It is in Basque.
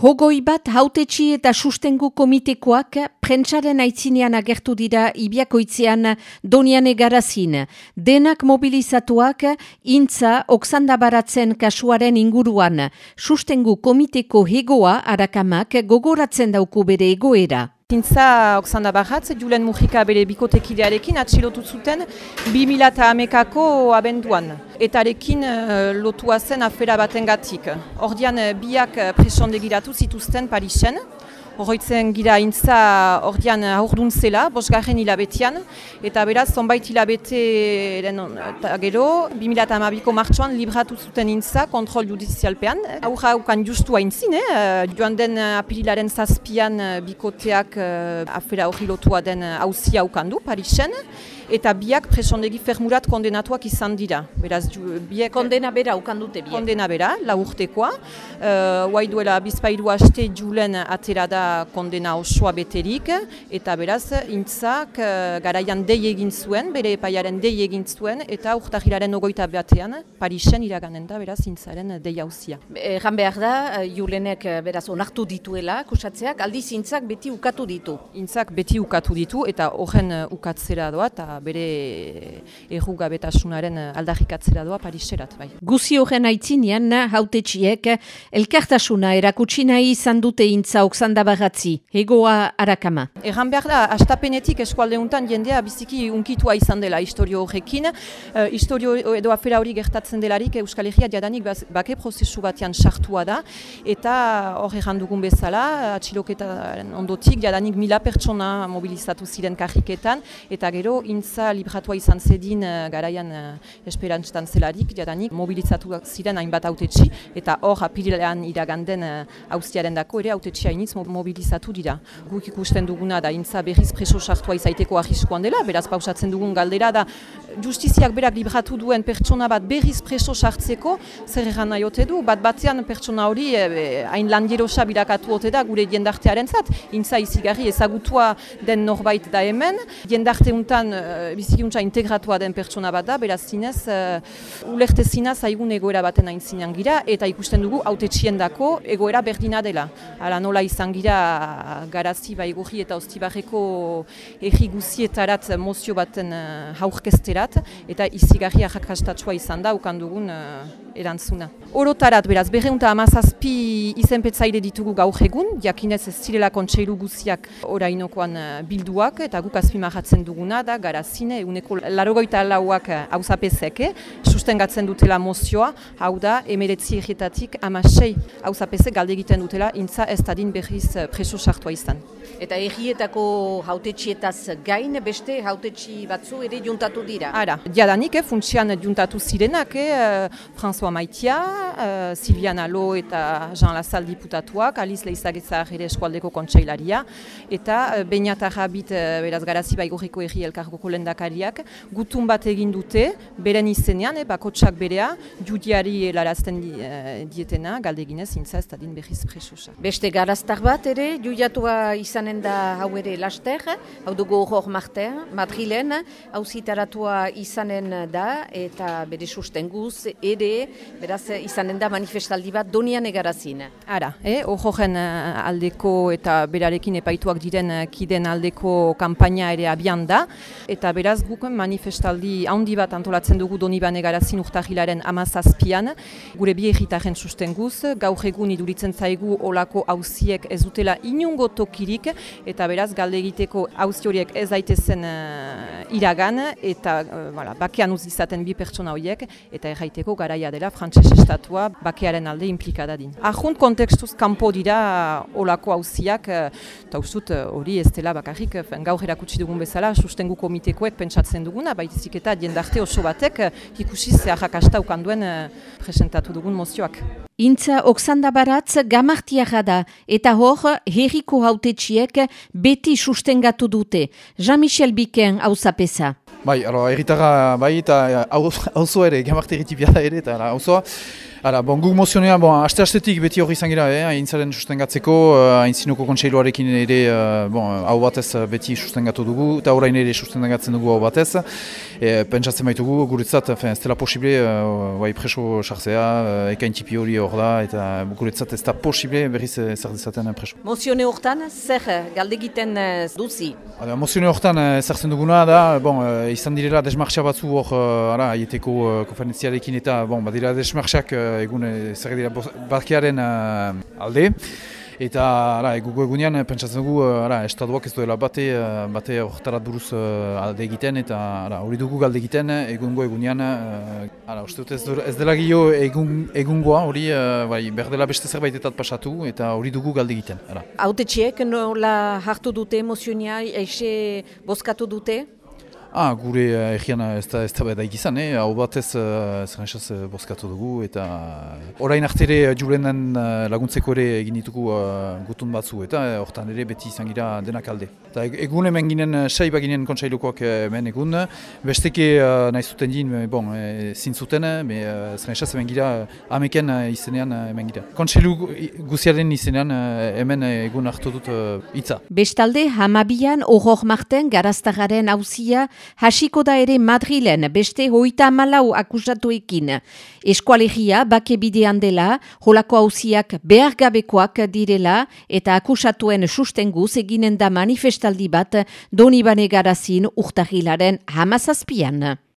Hogoi bat hautetxi eta sustengu komitekoak prentsaren aitzinean agertu dira ibiakoitzean donian egarazin. Denak mobilizatuak intza oksandabaratzen kasuaren inguruan. Sustengu komiteko hegoa harakamak gogoratzen dauku bere egoera. Zintza Oksanda Barratz, Julen Mujika bere bikotekidearekin atxilotu zuten 2008ako abenduan. Eta arekin uh, lotua zen afera baten gatik. Ordian uh, biak uh, presondegiratu zituzten Parisen. Horroitzen gira intza ordian aurdun zela, bosgarren hilabetean, eta beraz, zonbait hilabete eta gero, 2008ko martxoan libratu zuten intza kontrol judizialpean. Aurra haukan justu hain zine, eh? joan den apirilaren zazpian bikoteak uh, afera hori lotua den hauzia haukan du, Parisen, eta biak presondegi fermurat kondenatuak izan dira. Beraz, biak... Kondena bera ukan dute biak. Kondena bera, la urtekoa. Uh, duela bizpairu haste julen atera da kondena osoa beterik, eta beraz, intzak uh, garaian dei egin zuen, bere epaiaren dei egin zuen, eta urtahilaren ogoita batean, Parisen iraganen da, beraz, intzaren dei hauzia. Egan behar da, eh, julenek beraz onartu dituela, kusatzeak, aldiz intzak beti ukatu ditu. Intzak beti ukatu ditu, eta horren ukatzera doa, eta bere errugabetasunaren aldarrikatzera doa Pariserat. Bai. Guzi horren aitzinean hautetxiek elkartasuna erakutsi nahi izan dute intza oksandabagatzi, egoa harakama. Erran behar da, astapenetik eskualdeuntan jendea biziki unkitua izan dela historio horrekin. Uh, historio edo afera hori gertatzen delarik Euskal Herria diadanik bake prozesu batean sartua da. Eta hor erran dugun bezala, atxiloketa ondotik diadanik mila pertsona mobilizatu ziren karriketan. Eta gero, intza Gintza libratua izan zedin uh, garaian uh, esperantztan zelarik, jadanik mobilizatu ziren hainbat autetxi, eta hor apirilean iraganden haustiaren uh, dako ere autetxi hainitz mobilizatu dira. Guk ikusten duguna da intza berriz preso sartua izaiteko ahiskoan dela, beraz pausatzen dugun galdera da justiziak berak libratu duen pertsona bat berriz preso sartzeko, zer egan nahi ote du, bat batzean pertsona hori eh, hain e, landierosa birakatu ote da gure jendartearen zat, intza izigarri ezagutua den norbait da hemen, jendarte untan bizikuntza integratua den pertsona bat da, beraz zinez, uh, ulerte zina zaigun egoera baten hain zinean gira, eta ikusten dugu haute dako egoera berdina dela. Hala nola izan gira garazi baigurri eta ostibarreko erri guzietarat mozio baten uh, haurkesterat, eta izigarri ahakastatua izan da, ukan dugun uh, erantzuna. Orotarat, beraz, berreunta amazazpi izenpetzaile ditugu gaur egun, jakinez ez zirela kontseilu guziak orainokoan bilduak, eta guk azpimarratzen duguna da, garaz zine, uneko larogoita lauak hauzapezek, eh, sustengatzen dutela mozioa, hau da, emeretzi egitatik amasei hauzapezek galde egiten dutela, intza ez tadin berriz eh, preso sartua izan. Eta egietako hautetxietaz gain, beste hautetxi batzu ere juntatu dira? Ara, diadanik, eh, funtsian juntatu zirenak, eh, François Maitia, eh, Silviana Lo eta Jean Lassalle diputatuak, Alice Leizagetzar ere eskualdeko kontseilaria, eta eh, Beñatarra bit, eh, beraz, garazi baigorriko erri elkargoko lendakariak, gutun bat egin dute, beren izenean, eh, bakotsak berea, judiari helarazten di, eh, dietena, galdeginez, intza ez da din behiz presosa. Beste garaztar bat ere, judiatua izanen da hau ere laster, hau dugu hor martea, Madrilen, hau zitaratua izanen da, eta bere sustenguz ere, beraz izanen da manifestaldi bat donian egarazin. Ara, eh, horren eh, aldeko eta berarekin epaituak diren eh, kiden aldeko kampaina ere abian da, eta beraz guk manifestaldi handi bat antolatzen dugu Doniban egarazin urtahilaren amazazpian, gure bi egitaren sustenguz, gaur egun iduritzen zaigu olako hauziek ez dutela inungo tokirik, eta beraz galde egiteko hauzi horiek ez daitezen uh, iragan, eta uh, bakean uz izaten bi pertsona horiek, eta erraiteko garaia dela frantses estatua bakearen alde implikada din. Arjunt kontekstuz kanpo dira olako hauziak, eta ustut hori ez dela bakarrik, gaur erakutsi dugun bezala, sustengu komitekoek pentsatzen duguna, baitizik eta jendarte oso batek ikusi zeharrak hasta ukanduen uh, presentatu dugun mozioak. Intza Oksanda Baratz gamartiara da eta hor herriko hautetxiek beti sustengatu dute. Jean-Michel Biken hau Bai, erritarra bai eta hau ere, gamarti erritipia ere eta hau Ara, bon, guk mozionea, bon, aste-astetik beti hori izan gira, eh, aintzaren sustengatzeko, uh, aintzinoko kontseiloarekin ere, uh, bon, hau batez beti sustengatu dugu, eta orain ere sustengatzen dugu hau batez. E, pentsatzen baitugu, guretzat, ez dela posible, uh, bai preso sartzea, uh, ekain tipi hori hor da, eta guretzat ez da posible berriz zer dezaten preso. Mozione hortan, zer galdegiten duzi? Ara, mozione hortan, zertzen duguna da, bon, izan direla desmartxa batzu hor, uh, ara, aieteko uh, konferentziarekin eta, bon, badira desmartxak, egun zer dira barkearen uh, alde. Eta ara, egugu egunean, pentsatzen dugu, ara, estatuak ez duela bate, bate horretarat buruz alde egiten, eta hori dugu galde egiten, egungo egunean, uh, uste dut ez, ez dela gio egun, egungoa, hori bai, berdela beste zerbaitetat pasatu, eta hori dugu galde egiten. Haute txiek, nola hartu dute emozionia, eixe boskatu dute? Ah, gure uh, egian ez da, ez da ikizan, eh? hau batez uh, zerrensaz uh, bozkatu dugu, eta orain artere uh, jurenan uh, laguntzeko ere egin ditugu uh, gutun batzu, eta hortan ere beti izan gira denak alde. Eta egun hemen ginen, sei baginen kontsailukoak hemen egun, besteke uh, nahi zuten din, bon, e, zintzuten, uh, zerrensaz hemen gira ameken uh, izenean uh, hemen gira. Kontsailu guziaren izenean uh, hemen egun hartu dut hitza. Uh, Bestalde, hamabian, horror marten, garaztagaren hauzia, hasiko da ere Madrilen beste hoita amalau akusatuekin. Eskualegia bake bidean dela, holako hauziak behargabekoak direla eta akusatuen sustenguz eginen da manifestaldi bat Donibane Garazin urtahilaren hamazazpian.